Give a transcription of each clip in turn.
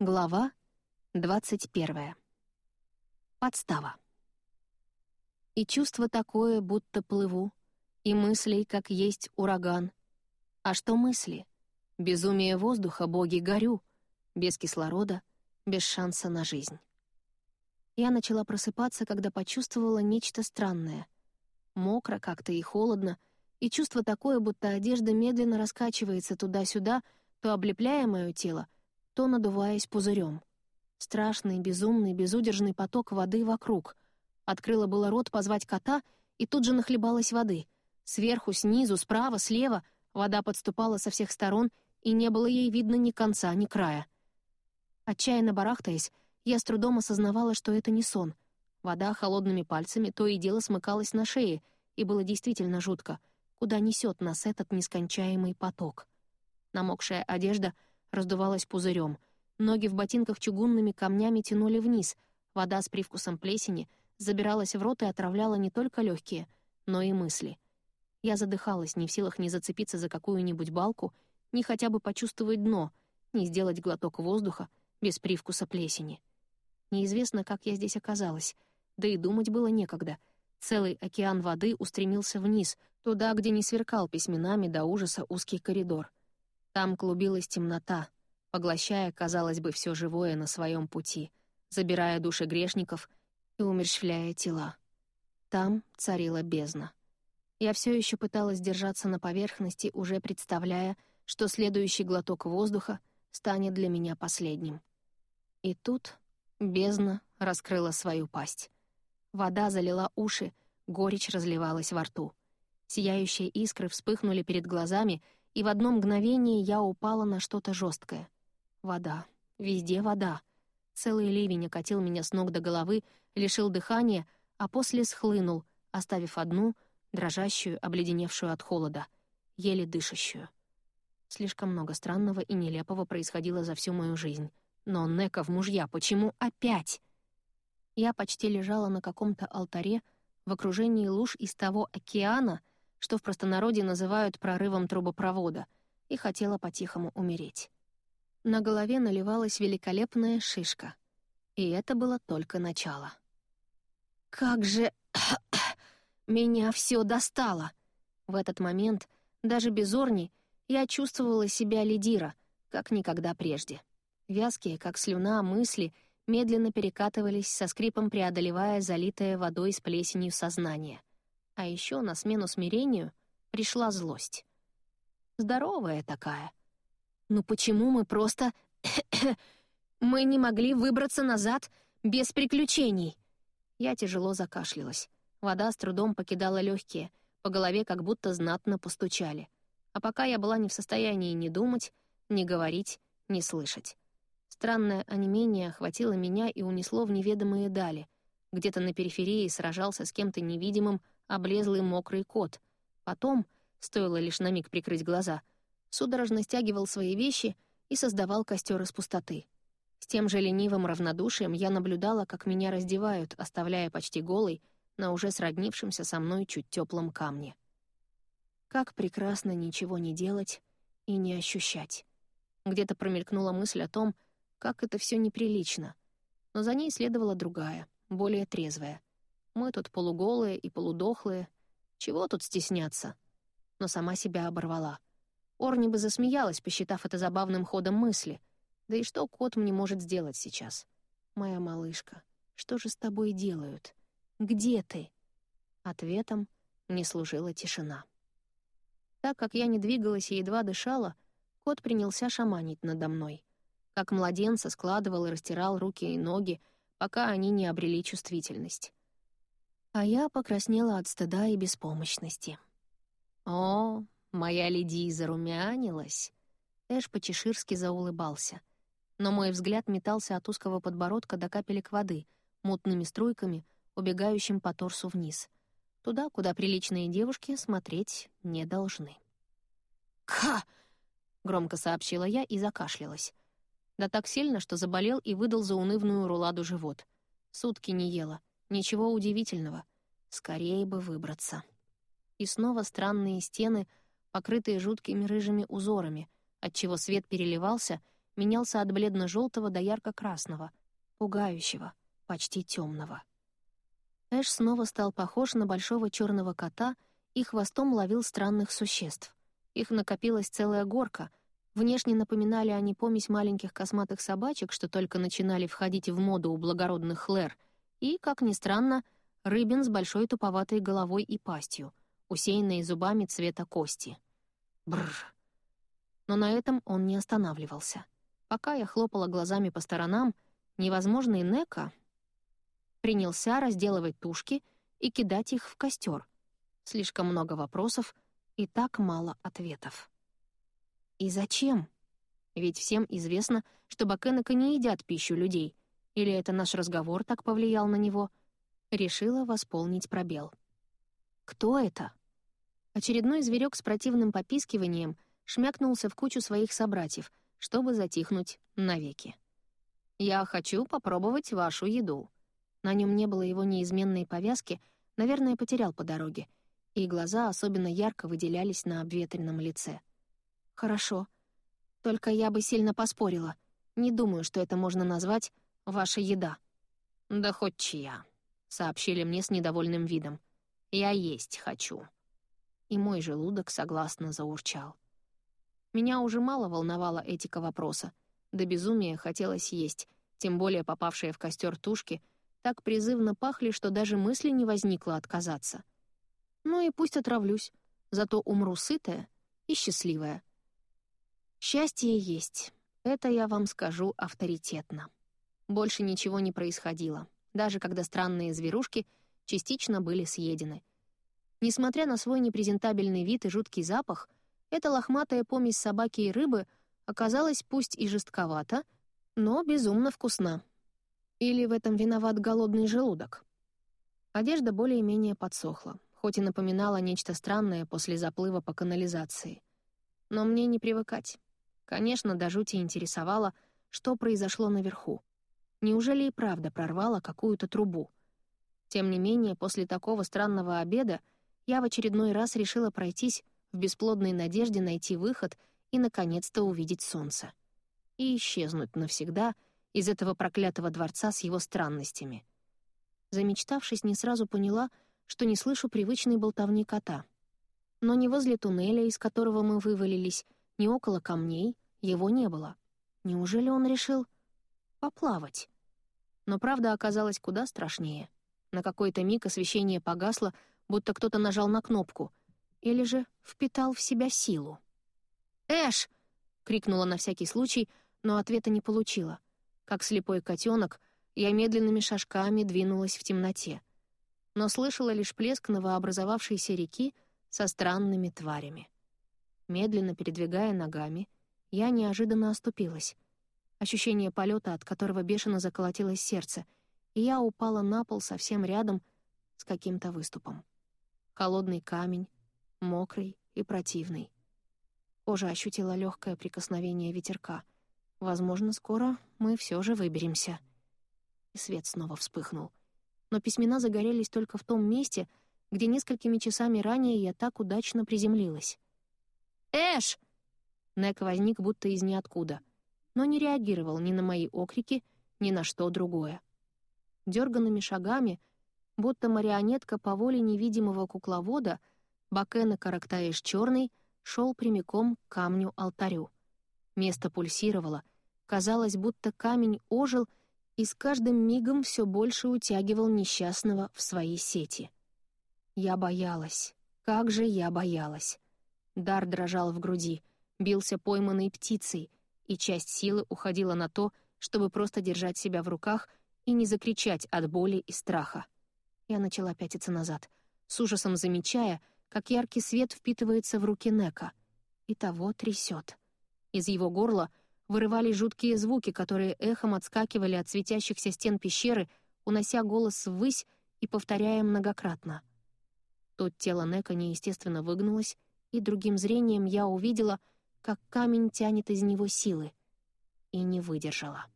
Глава 21. Подстава. И чувство такое, будто плыву, и мыслей, как есть ураган. А что мысли? Безумие воздуха, боги, горю. Без кислорода, без шанса на жизнь. Я начала просыпаться, когда почувствовала нечто странное. Мокро как-то и холодно, и чувство такое, будто одежда медленно раскачивается туда-сюда, то облепляя мое тело, то надуваясь пузырем. Страшный, безумный, безудержный поток воды вокруг. Открыла было рот позвать кота, и тут же нахлебалась воды. Сверху, снизу, справа, слева вода подступала со всех сторон, и не было ей видно ни конца, ни края. Отчаянно барахтаясь, я с трудом осознавала, что это не сон. Вода холодными пальцами то и дело смыкалась на шее, и было действительно жутко — куда несет нас этот нескончаемый поток. Намокшая одежда раздувалась пузырем, ноги в ботинках чугунными камнями тянули вниз, вода с привкусом плесени забиралась в рот и отравляла не только легкие, но и мысли. Я задыхалась, не в силах ни зацепиться за какую-нибудь балку, ни хотя бы почувствовать дно, ни сделать глоток воздуха без привкуса плесени. Неизвестно, как я здесь оказалась, да и думать было некогда — Целый океан воды устремился вниз, туда, где не сверкал письменами до ужаса узкий коридор. Там клубилась темнота, поглощая, казалось бы, все живое на своем пути, забирая души грешников и умерщвляя тела. Там царила бездна. Я все еще пыталась держаться на поверхности, уже представляя, что следующий глоток воздуха станет для меня последним. И тут бездна раскрыла свою пасть. Вода залила уши, горечь разливалась во рту. Сияющие искры вспыхнули перед глазами, и в одно мгновение я упала на что-то жесткое. Вода. Везде вода. Целый ливень окатил меня с ног до головы, лишил дыхания, а после схлынул, оставив одну, дрожащую, обледеневшую от холода, еле дышащую. Слишком много странного и нелепого происходило за всю мою жизнь. Но, Неков, мужья, почему опять? Я почти лежала на каком-то алтаре в окружении луж из того океана, что в простонародье называют прорывом трубопровода, и хотела по-тихому умереть. На голове наливалась великолепная шишка. И это было только начало. «Как же... меня все достало!» В этот момент, даже без Орни, я чувствовала себя лидира, как никогда прежде. Вязкие, как слюна, мысли — медленно перекатывались со скрипом, преодолевая залитое водой с плесенью сознание. А еще на смену смирению пришла злость. Здоровая такая. Ну почему мы просто... мы не могли выбраться назад без приключений? Я тяжело закашлялась. Вода с трудом покидала легкие, по голове как будто знатно постучали. А пока я была не в состоянии ни думать, ни говорить, ни слышать. Странное онемение охватило меня и унесло в неведомые дали. Где-то на периферии сражался с кем-то невидимым облезлый мокрый кот. Потом, стоило лишь на миг прикрыть глаза, судорожно стягивал свои вещи и создавал костер из пустоты. С тем же ленивым равнодушием я наблюдала, как меня раздевают, оставляя почти голой на уже сроднившемся со мной чуть теплом камне. Как прекрасно ничего не делать и не ощущать. Где-то промелькнула мысль о том, как это все неприлично. Но за ней следовала другая, более трезвая. Мы тут полуголые и полудохлые. Чего тут стесняться? Но сама себя оборвала. Орни бы засмеялась, посчитав это забавным ходом мысли. Да и что кот мне может сделать сейчас? Моя малышка, что же с тобой делают? Где ты? Ответом мне служила тишина. Так как я не двигалась и едва дышала, кот принялся шаманить надо мной как младенца складывал и растирал руки и ноги, пока они не обрели чувствительность. А я покраснела от стыда и беспомощности. «О, моя леди зарумянилась!» Эш по-чеширски заулыбался. Но мой взгляд метался от узкого подбородка до капелек воды, мутными струйками, убегающим по торсу вниз. Туда, куда приличные девушки смотреть не должны. «Ха!» — громко сообщила я и закашлялась. Да так сильно, что заболел и выдал заунывную руладу живот. Сутки не ела. Ничего удивительного. Скорее бы выбраться. И снова странные стены, покрытые жуткими рыжими узорами, отчего свет переливался, менялся от бледно-желтого до ярко-красного, пугающего, почти темного. Эш снова стал похож на большого черного кота и хвостом ловил странных существ. Их накопилась целая горка. Внешне напоминали они помесь маленьких косматых собачек, что только начинали входить в моду у благородных хлэр, и, как ни странно, рыбин с большой туповатой головой и пастью, усеянной зубами цвета кости. Бррр. Но на этом он не останавливался. Пока я хлопала глазами по сторонам, невозможный Нека принялся разделывать тушки и кидать их в костер. Слишком много вопросов и так мало ответов. И зачем? Ведь всем известно, что бакенека не едят пищу людей. Или это наш разговор так повлиял на него? Решила восполнить пробел. Кто это? Очередной зверек с противным попискиванием шмякнулся в кучу своих собратьев, чтобы затихнуть навеки. «Я хочу попробовать вашу еду», на нем не было его неизменной повязки, наверное, потерял по дороге, и глаза особенно ярко выделялись на обветренном лице. «Хорошо. Только я бы сильно поспорила. Не думаю, что это можно назвать «ваша еда». «Да хоть чья», — сообщили мне с недовольным видом. «Я есть хочу». И мой желудок согласно заурчал. Меня уже мало волновала этика вопроса. До безумия хотелось есть, тем более попавшие в костер тушки — так призывно пахли, что даже мысли не возникло отказаться. Ну и пусть отравлюсь, зато умру сытая и счастливая. Счастье есть, это я вам скажу авторитетно. Больше ничего не происходило, даже когда странные зверушки частично были съедены. Несмотря на свой непрезентабельный вид и жуткий запах, эта лохматая помесь собаки и рыбы оказалась пусть и жестковата, но безумно вкусна. Или в этом виноват голодный желудок? Одежда более-менее подсохла, хоть и напоминала нечто странное после заплыва по канализации. Но мне не привыкать. Конечно, до жути интересовало, что произошло наверху. Неужели и правда прорвало какую-то трубу? Тем не менее, после такого странного обеда я в очередной раз решила пройтись в бесплодной надежде найти выход и, наконец-то, увидеть солнце. И исчезнуть навсегда — из этого проклятого дворца с его странностями. Замечтавшись, не сразу поняла, что не слышу привычной болтовни кота. Но ни возле туннеля, из которого мы вывалились, ни около камней его не было. Неужели он решил поплавать? Но правда оказалась куда страшнее. На какой-то миг освещение погасло, будто кто-то нажал на кнопку, или же впитал в себя силу. «Эш!» — крикнула на всякий случай, но ответа не получила — как слепой котенок, я медленными шажками двинулась в темноте, но слышала лишь плеск новообразовавшейся реки со странными тварями. Медленно передвигая ногами, я неожиданно оступилась. Ощущение полета, от которого бешено заколотилось сердце, и я упала на пол совсем рядом с каким-то выступом. Холодный камень, мокрый и противный. Кожа ощутила легкое прикосновение ветерка — Возможно, скоро мы все же выберемся. И свет снова вспыхнул. Но письмена загорелись только в том месте, где несколькими часами ранее я так удачно приземлилась. «Эш!» Нек возник будто из ниоткуда, но не реагировал ни на мои окрики, ни на что другое. Дерганными шагами, будто марионетка по воле невидимого кукловода, Бакена Карактаеш Черный шел прямиком к камню-алтарю — Место пульсировало. Казалось, будто камень ожил и с каждым мигом все больше утягивал несчастного в свои сети. Я боялась. Как же я боялась. Дар дрожал в груди, бился пойманной птицей, и часть силы уходила на то, чтобы просто держать себя в руках и не закричать от боли и страха. Я начала пятиться назад, с ужасом замечая, как яркий свет впитывается в руки Нека. И того трясет. Из его горла вырывались жуткие звуки, которые эхом отскакивали от светящихся стен пещеры, унося голос ввысь и повторяя многократно. Тут тело Нека неестественно выгнулось, и другим зрением я увидела, как камень тянет из него силы. И не выдержала.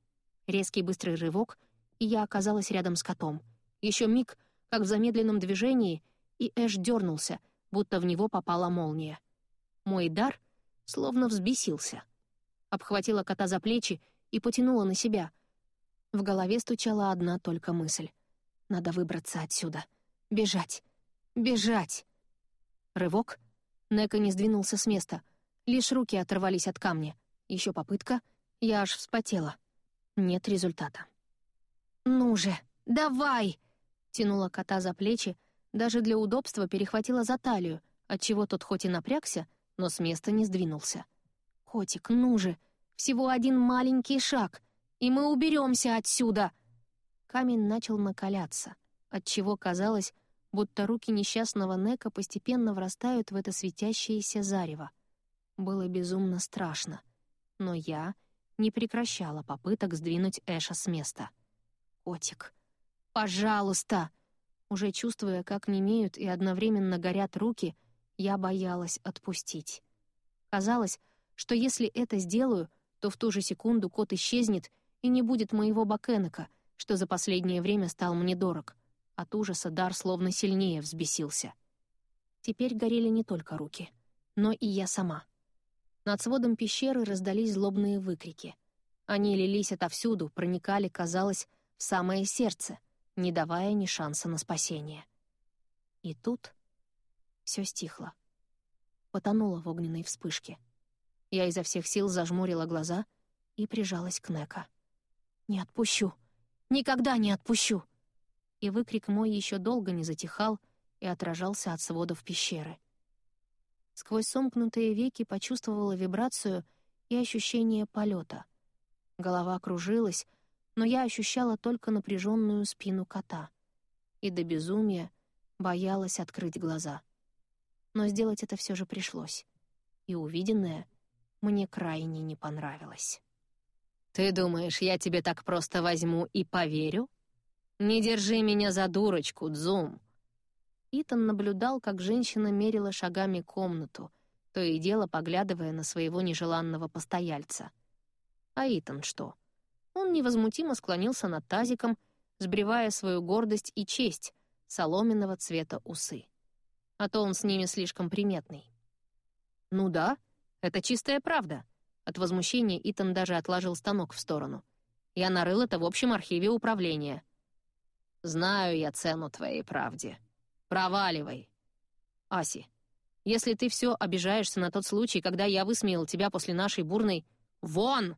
Резкий быстрый рывок, и я оказалась рядом с котом. Еще миг, как в замедленном движении, и Эш дернулся, будто в него попала молния. Мой дар — словно взбесился. обхватила кота за плечи и потянула на себя. В голове стучала одна только мысль. Надо выбраться отсюда. Бежать. Бежать. Рывок. Нека не сдвинулся с места. Лишь руки оторвались от камня. Еще попытка. Я аж вспотела. Нет результата. «Ну же, давай!» Тянула кота за плечи, даже для удобства перехватила за талию, отчего тот хоть и напрягся, но с места не сдвинулся. «Котик, ну же! Всего один маленький шаг, и мы уберемся отсюда!» Камень начал накаляться, отчего казалось, будто руки несчастного Нека постепенно врастают в это светящееся зарево. Было безумно страшно, но я не прекращала попыток сдвинуть Эша с места. «Котик, пожалуйста!» Уже чувствуя, как немеют и одновременно горят руки, я боялась отпустить. Казалось, что если это сделаю, то в ту же секунду кот исчезнет и не будет моего Бакенека, что за последнее время стал мне дорог. От ужаса дар словно сильнее взбесился. Теперь горели не только руки, но и я сама. Над сводом пещеры раздались злобные выкрики. Они лились отовсюду, проникали, казалось, в самое сердце, не давая ни шанса на спасение. И тут все стихло. Потонуло в огненной вспышке. Я изо всех сил зажмурила глаза и прижалась к Нека. «Не отпущу! Никогда не отпущу!» И выкрик мой еще долго не затихал и отражался от сводов пещеры. Сквозь сомкнутые веки почувствовала вибрацию и ощущение полета. Голова кружилась, но я ощущала только напряженную спину кота. И до безумия боялась открыть глаза. Но сделать это все же пришлось. И увиденное мне крайне не понравилось. «Ты думаешь, я тебе так просто возьму и поверю? Не держи меня за дурочку, Дзум!» Итан наблюдал, как женщина мерила шагами комнату, то и дело поглядывая на своего нежеланного постояльца. А Итан что? Он невозмутимо склонился над тазиком, сбривая свою гордость и честь соломенного цвета усы. А то он с ними слишком приметный. «Ну да, это чистая правда». От возмущения Итан даже отложил станок в сторону. «Я нарыл это в общем архиве управления». «Знаю я цену твоей правде», «Проваливай!» «Аси, если ты все обижаешься на тот случай, когда я высмеял тебя после нашей бурной «Вон!»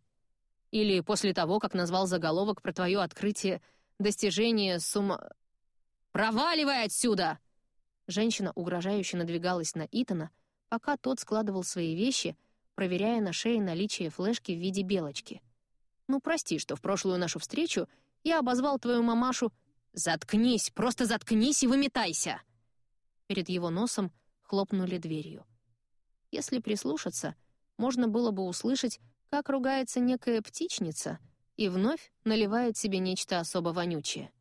или после того, как назвал заголовок про твое открытие достижение сумма... «Проваливай отсюда!» Женщина угрожающе надвигалась на Итана, пока тот складывал свои вещи, проверяя на шее наличие флешки в виде белочки. «Ну, прости, что в прошлую нашу встречу я обозвал твою мамашу «Заткнись, просто заткнись и выметайся!» Перед его носом хлопнули дверью. Если прислушаться, можно было бы услышать, как ругается некая птичница и вновь наливает себе нечто особо вонючее.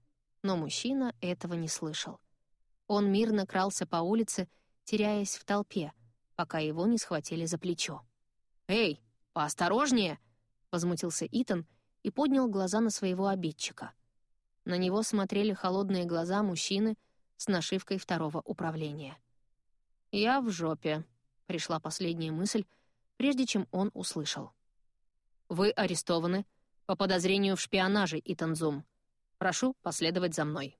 Но мужчина этого не слышал. Он мирно крался по улице, теряясь в толпе, пока его не схватили за плечо. «Эй, поосторожнее!» — возмутился Итан и поднял глаза на своего обидчика — на него смотрели холодные глаза мужчины с нашивкой второго управления. «Я в жопе», — пришла последняя мысль, прежде чем он услышал. «Вы арестованы по подозрению в шпионаже, Итанзум. Прошу последовать за мной».